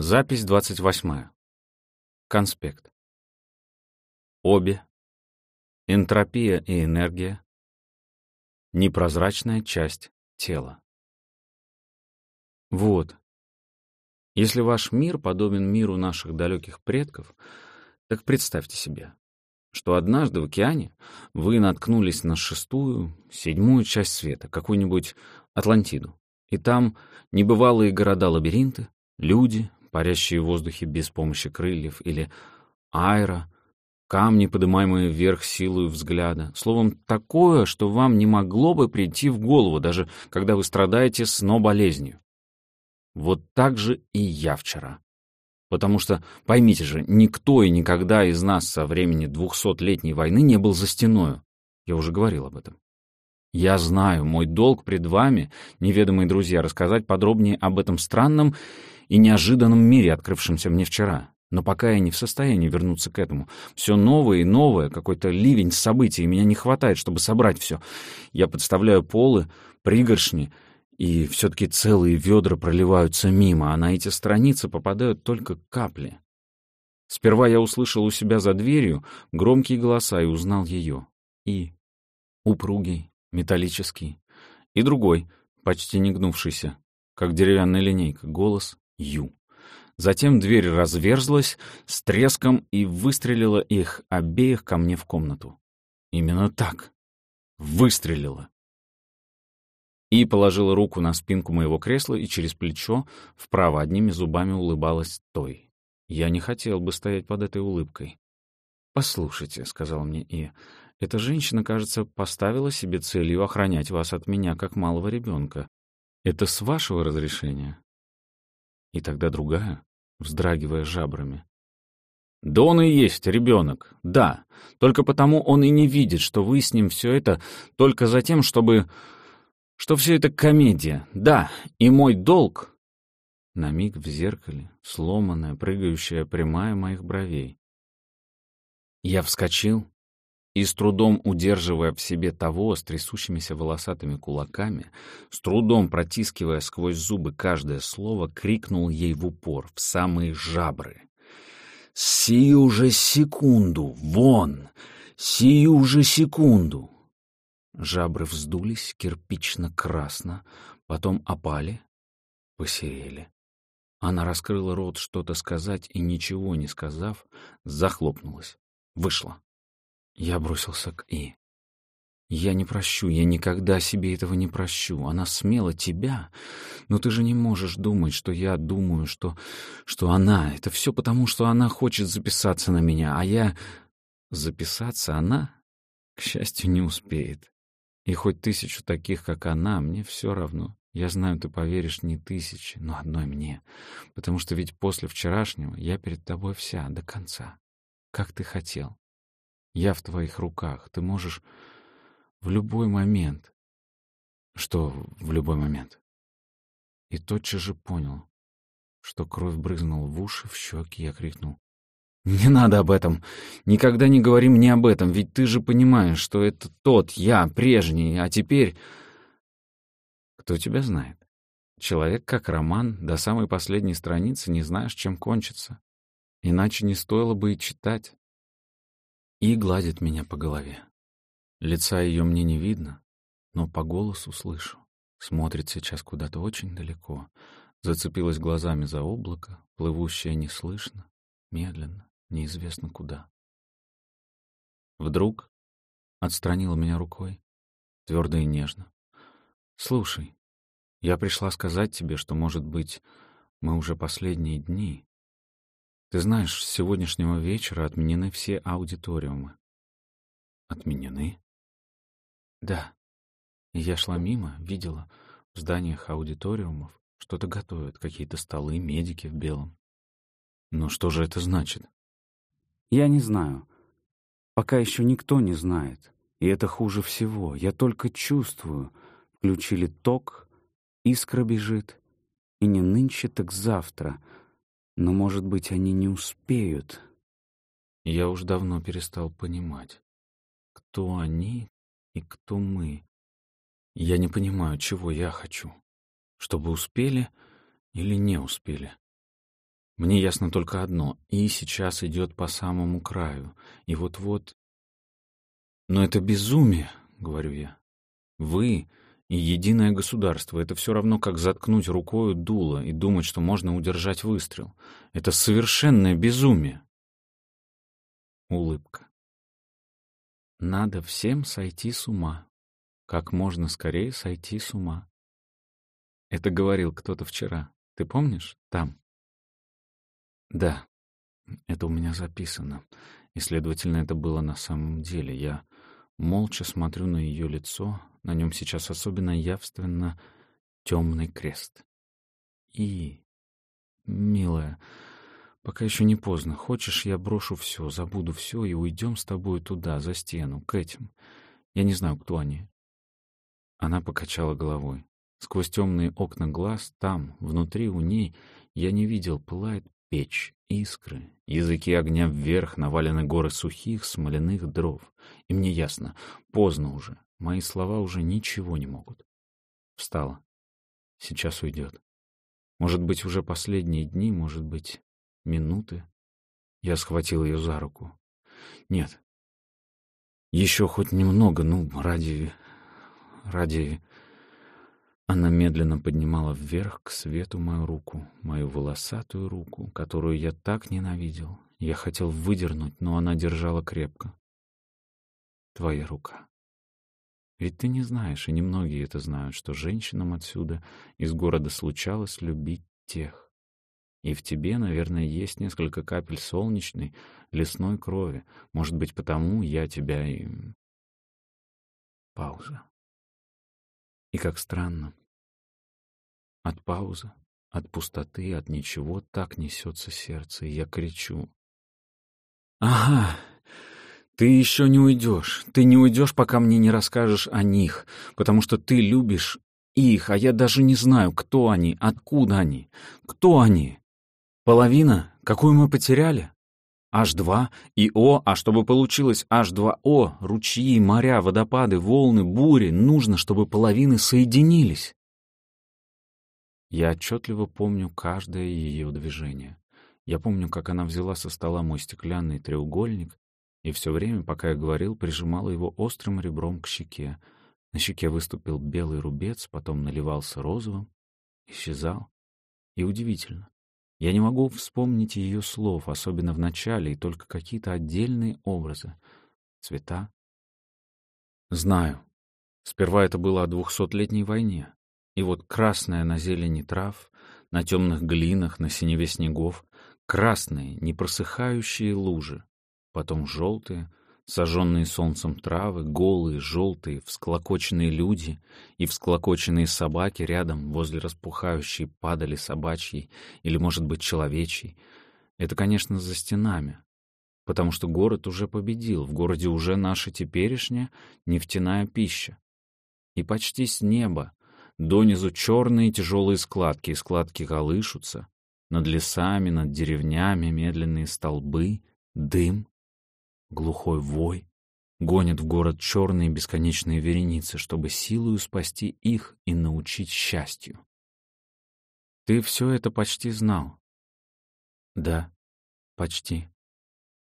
Запись 28. Конспект. Обе. Энтропия и энергия. Непрозрачная часть тела. Вот. Если ваш мир подобен миру наших далеких предков, так представьте себе, что однажды в океане вы наткнулись на шестую, седьмую часть света, какую-нибудь Атлантиду, и там небывалые города-лабиринты, люди, парящие в воздухе без помощи крыльев, или аэро, камни, поднимаемые вверх силой взгляда. Словом, такое, что вам не могло бы прийти в голову, даже когда вы страдаете сно-болезнью. Вот так же и я вчера. Потому что, поймите же, никто и никогда из нас со времени двухсотлетней войны не был за стеною. Я уже говорил об этом. Я знаю, мой долг пред вами, неведомые друзья, рассказать подробнее об этом странном и неожиданном мире, открывшемся мне вчера. Но пока я не в состоянии вернуться к этому. Все новое и новое, какой-то ливень событий, и меня не хватает, чтобы собрать все. Я подставляю полы, пригоршни, и все-таки целые ведра проливаются мимо, а на эти страницы попадают только капли. Сперва я услышал у себя за дверью громкие голоса и узнал ее. И упругий, металлический, и другой, почти не гнувшийся, как деревянная линейка, голос Ю. Затем дверь разверзлась с треском и выстрелила их обеих ко мне в комнату. Именно так. Выстрелила. И положила руку на спинку моего кресла и через плечо вправо одними зубами улыбалась той. Я не хотел бы стоять под этой улыбкой. «Послушайте», — сказал мне И, — «эта женщина, кажется, поставила себе целью охранять вас от меня, как малого ребенка. Это с вашего разрешения?» И тогда другая, вздрагивая жабрами. «Да он и есть ребенок, да. Только потому он и не видит, что вы с ним все это только за тем, чтобы... что все это комедия. Да, и мой долг...» На миг в зеркале, сломанная, прыгающая прямая моих бровей. Я вскочил, и, с трудом удерживая в себе того с трясущимися волосатыми кулаками, с трудом протискивая сквозь зубы каждое слово, крикнул ей в упор, в самые жабры. «Сию же секунду! Вон! Сию же секунду!» Жабры вздулись кирпично-красно, потом опали, посерели. Она раскрыла рот что-то сказать и, ничего не сказав, захлопнулась. Вышла. Я бросился к И. Я не прощу, я никогда себе этого не прощу. Она смела тебя, но ты же не можешь думать, что я думаю, что... что она... Это все потому, что она хочет записаться на меня, а я... Записаться она, к счастью, не успеет. И хоть тысячу таких, как она, мне все равно. Я знаю, ты поверишь не тысячи, но одной мне. Потому что ведь после вчерашнего я перед тобой вся, до конца. Как ты хотел. Я в твоих руках. Ты можешь в любой момент. Что в любой момент? И тотчас же понял, что кровь брызнула в уши, в щеки. Я крикнул. «Не надо об этом! Никогда не говори мне об этом, ведь ты же понимаешь, что это тот я, прежний, а теперь...» «Кто тебя знает? Человек как роман, до самой последней страницы не знаешь, чем кончится. Иначе не стоило бы и читать и гладит меня по голове. Лица ее мне не видно, но по голосу слышу. Смотрит сейчас куда-то очень далеко, зацепилась глазами за облако, плывущее неслышно, медленно, неизвестно куда. Вдруг отстранила меня рукой, твердо и нежно. «Слушай, я пришла сказать тебе, что, может быть, мы уже последние дни, ты знаешь, с сегодняшнего вечера отменены все аудиториумы. Отменены? Да. Я шла мимо, видела в зданиях аудиториумов что-то готовят, какие-то столы, медики в белом. Но что же это значит? Я не знаю. Пока еще никто не знает. И это хуже всего. Я только чувствую. Включили ток, искра бежит. И не нынче, так завтра — но, может быть, они не успеют. Я уж давно перестал понимать, кто они и кто мы. Я не понимаю, чего я хочу. Чтобы успели или не успели. Мне ясно только одно. И сейчас идет по самому краю. И вот-вот... Но это безумие, — говорю я. Вы единое государство — это все равно, как заткнуть рукою дуло и думать, что можно удержать выстрел. Это совершенное безумие. Улыбка. Надо всем сойти с ума. Как можно скорее сойти с ума. Это говорил кто-то вчера. Ты помнишь? Там. Да, это у меня записано. И, следовательно, это было на самом деле. Я молча смотрю на ее лицо. На нем сейчас особенно явственно темный крест. И, милая, пока еще не поздно. Хочешь, я брошу все, забуду все и уйдем с тобой туда, за стену, к этим. Я не знаю, кто они. Она покачала головой. Сквозь темные окна глаз, там, внутри у ней, я не видел, пылает печь, искры, языки огня вверх, навалены горы сухих смоляных дров. И мне ясно, поздно уже, мои слова уже ничего не могут. Встала. Сейчас уйдет. Может быть, уже последние дни, может быть, минуты. Я схватил ее за руку. Нет. Еще хоть немного, ну, ради... ради... Она медленно поднимала вверх к свету мою руку, мою волосатую руку, которую я так ненавидел. Я хотел выдернуть, но она держала крепко. Твоя рука. Ведь ты не знаешь, и немногие это знают, что женщинам отсюда из города случалось любить тех. И в тебе, наверное, есть несколько капель солнечной, лесной крови. Может быть, потому я тебя и... Пауза. И как странно. От паузы, от пустоты, от ничего так несется сердце, и я кричу. «Ага, ты еще не уйдешь. Ты не уйдешь, пока мне не расскажешь о них, потому что ты любишь их, а я даже не знаю, кто они, откуда они, кто они. Половина, какую мы потеряли? H2 и O, а чтобы получилось H2O, ручьи, моря, водопады, волны, бури, нужно, чтобы половины соединились. Я отчетливо помню каждое ее движение. Я помню, как она взяла со стола мой стеклянный треугольник и все время, пока я говорил, прижимала его острым ребром к щеке. На щеке выступил белый рубец, потом наливался розовым, исчезал. И удивительно. Я не могу вспомнить ее слов, особенно в начале, и только какие-то отдельные образы. Цвета. Знаю. Сперва это было о двухсотлетней войне. И вот красная на зелени трав, на темных глинах, на синеве снегов, красные, непросыхающие лужи, потом желтые, сожженные солнцем травы, голые, желтые, всклокоченные люди и всклокоченные собаки рядом возле распухающей падали собачьей или, может быть, человечьей. Это, конечно, за стенами, потому что город уже победил, в городе уже наша теперешняя нефтяная пища. И почти с неба, донизу черные тяжелые складки, и складки колышутся, над лесами, над деревнями медленные столбы, дым, глухой вой, гонят в город черные бесконечные вереницы, чтобы силою спасти их и научить счастью. Ты все это почти знал. Да, почти.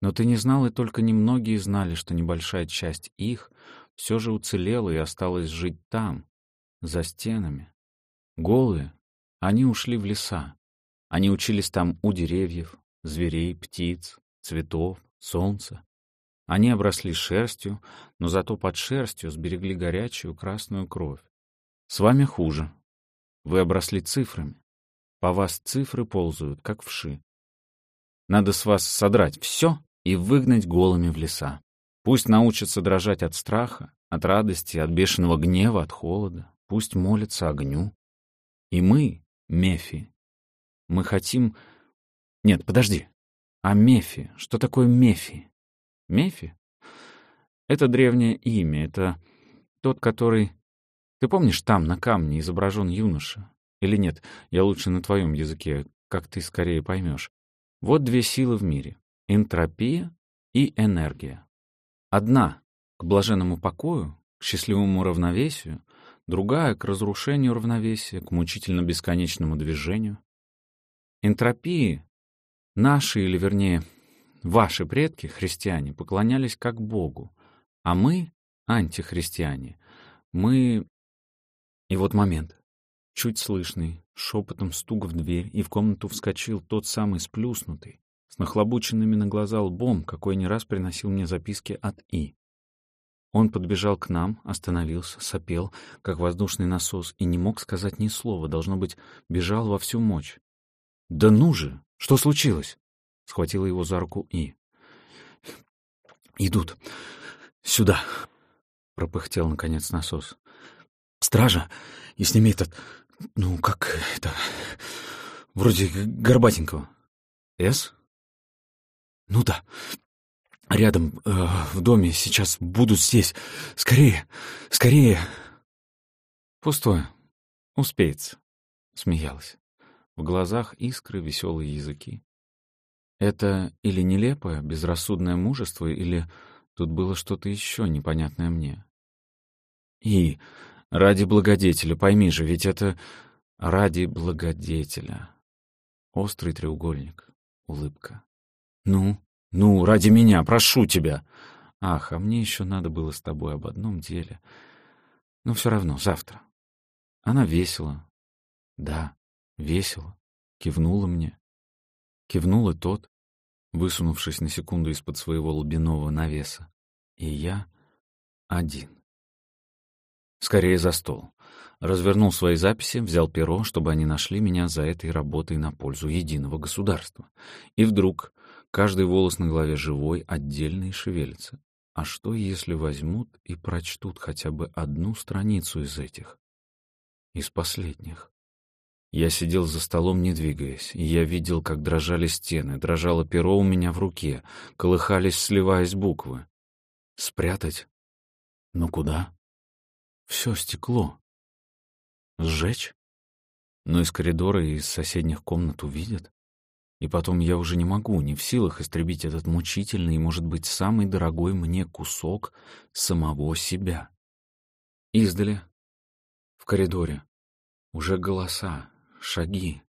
Но ты не знал, и только немногие знали, что небольшая часть их все же уцелела и осталась жить там, за стенами. Голые, они ушли в леса. Они учились там у деревьев, зверей, птиц, цветов, солнца. Они обросли шерстью, но зато под шерстью сберегли горячую красную кровь. С вами хуже. Вы обросли цифрами. По вас цифры ползают, как вши. Надо с вас содрать все и выгнать голыми в леса. Пусть научатся дрожать от страха, от радости, от бешеного гнева, от холода. Пусть молятся огню. И мы, Мефи, мы хотим... Нет, подожди. А Мефи? Что такое Мефи? Мефи? Это древнее имя, это тот, который... Ты помнишь, там, на камне, изображен юноша? Или нет, я лучше на твоем языке, как ты скорее поймешь. Вот две силы в мире — энтропия и энергия. Одна — к блаженному покою, к счастливому равновесию, другая — к разрушению равновесия, к мучительно бесконечному движению. Энтропии Наши, или вернее, ваши предки, христиане, поклонялись как Богу, а мы, антихристиане, мы... И вот момент. Чуть слышный, шепотом стук в дверь, и в комнату вскочил тот самый сплюснутый, с нахлобученными на глаза лбом, какой не раз приносил мне записки от И. Он подбежал к нам, остановился, сопел, как воздушный насос, и не мог сказать ни слова, должно быть, бежал во всю мощь. «Да ну же! Что случилось?» — схватила его за руку И. «Идут. Сюда!» — пропыхтел, наконец, насос. «Стража! И с ними этот... Ну, как это... Вроде горбатенького. С? Ну да. Рядом, э, в доме, сейчас будут здесь. Скорее, скорее. Пустое. Успеется. Смеялась. В глазах искры веселые языки. Это или нелепое, безрассудное мужество, или тут было что-то еще непонятное мне. И ради благодетеля, пойми же, ведь это ради благодетеля. Острый треугольник, улыбка. Ну, ну, ради меня, прошу тебя. Ах, а мне еще надо было с тобой об одном деле. Но все равно, завтра. Она весела. Да, весело. Кивнула мне. Кивнул и тот, высунувшись на секунду из-под своего лобяного навеса. И я один. Скорее за стол. Развернул свои записи, взял перо, чтобы они нашли меня за этой работой на пользу единого государства. И вдруг Каждый волос на голове живой, отдельный шевелится. А что, если возьмут и прочтут хотя бы одну страницу из этих? Из последних. Я сидел за столом, не двигаясь, и я видел, как дрожали стены, дрожало перо у меня в руке, колыхались, сливаясь буквы. Спрятать? Но куда? Все стекло. Сжечь? Но из коридора и из соседних комнат увидят. И потом я уже не могу, не в силах истребить этот мучительный и, может быть, самый дорогой мне кусок самого себя. Издали, в коридоре, уже голоса, шаги.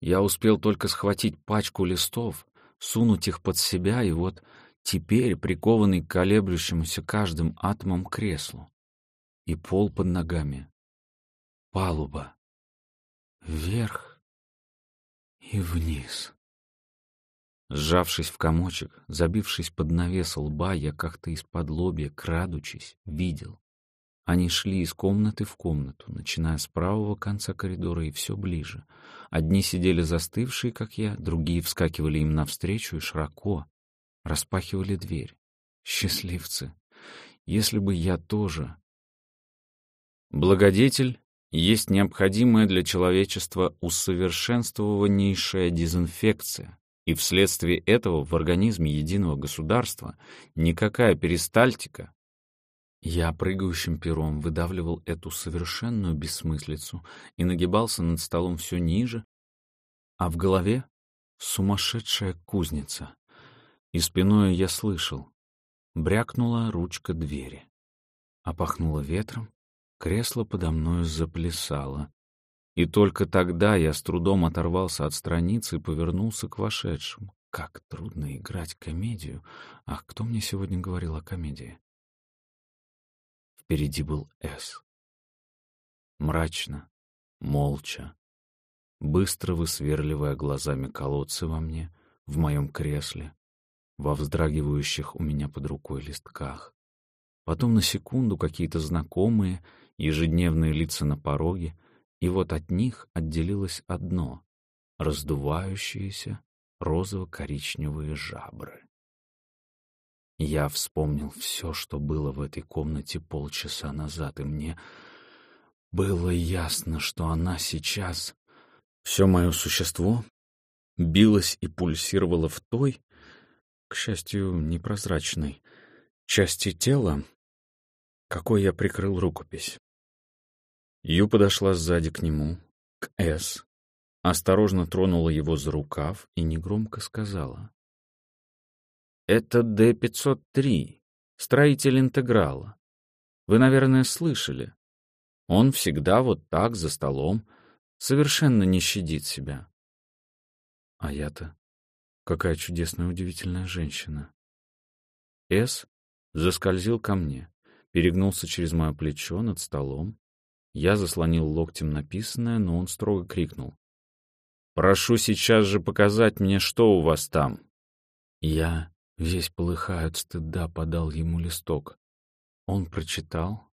Я успел только схватить пачку листов, сунуть их под себя, и вот теперь прикованный к колеблющемуся каждым атомом креслу. И пол под ногами. Палуба. Вверх и вниз. Сжавшись в комочек, забившись под навес лба, я как-то из-под лобья, крадучись, видел. Они шли из комнаты в комнату, начиная с правого конца коридора и все ближе. Одни сидели застывшие, как я, другие вскакивали им навстречу и широко распахивали дверь. Счастливцы! Если бы я тоже... Благодетель есть необходимая для человечества усовершенствованнейшая дезинфекция, и вследствие этого в организме единого государства никакая перистальтика я прыгающим пером выдавливал эту совершенную бессмыслицу и нагибался над столом все ниже, а в голове — сумасшедшая кузница. И спиною я слышал — брякнула ручка двери, а пахнула ветром, Кресло подо мною заплясало. И только тогда я с трудом оторвался от страницы и повернулся к вошедшему. Как трудно играть комедию. Ах, кто мне сегодня говорил о комедии? Впереди был С. Мрачно, молча, быстро высверливая глазами колодцы во мне, в моем кресле, во вздрагивающих у меня под рукой листках. Потом на секунду какие-то знакомые ежедневные лица на пороге, и вот от них отделилось одно — раздувающиеся розово-коричневые жабры. Я вспомнил все, что было в этой комнате полчаса назад, и мне было ясно, что она сейчас, все мое существо, билось и пульсировало в той, к счастью, непрозрачной, части тела, какой я прикрыл рукопись. Ю подошла сзади к нему, к С, осторожно тронула его за рукав и негромко сказала. «Это Д-503, строитель интеграла. Вы, наверное, слышали. Он всегда вот так, за столом, совершенно не щадит себя». А я-то Какая чудесная, удивительная женщина. С заскользил ко мне, перегнулся через мое плечо над столом. Я заслонил локтем написанное, но он строго крикнул. «Прошу сейчас же показать мне, что у вас там!» Я, весь полыхая от стыда, подал ему листок. Он прочитал,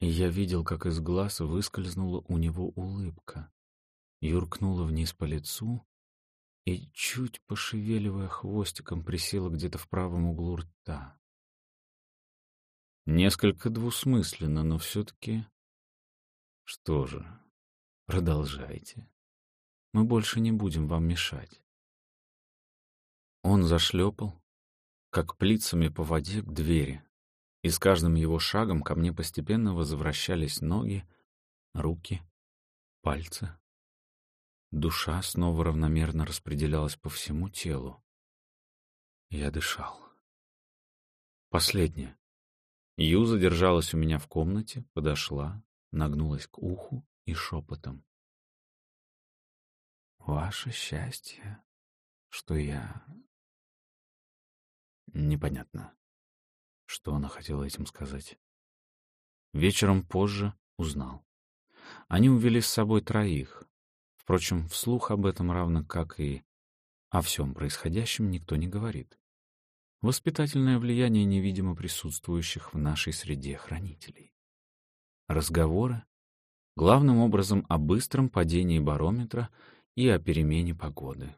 и я видел, как из глаз выскользнула у него улыбка, юркнула вниз по лицу и, чуть пошевеливая хвостиком, присела где-то в правом углу рта. Несколько двусмысленно, но все-таки... Что же, продолжайте. Мы больше не будем вам мешать. Он зашлепал, как плицами по воде, к двери, и с каждым его шагом ко мне постепенно возвращались ноги, руки, пальцы. Душа снова равномерно распределялась по всему телу. Я дышал. Последнее. Ю задержалась у меня в комнате, подошла, нагнулась к уху и шепотом. «Ваше счастье, что я...» Непонятно, что она хотела этим сказать. Вечером позже узнал. Они увели с собой троих. Впрочем, вслух об этом равно как и о всем происходящем никто не говорит. Воспитательное влияние невидимо присутствующих в нашей среде хранителей. Разговоры, главным образом о быстром падении барометра и о перемене погоды.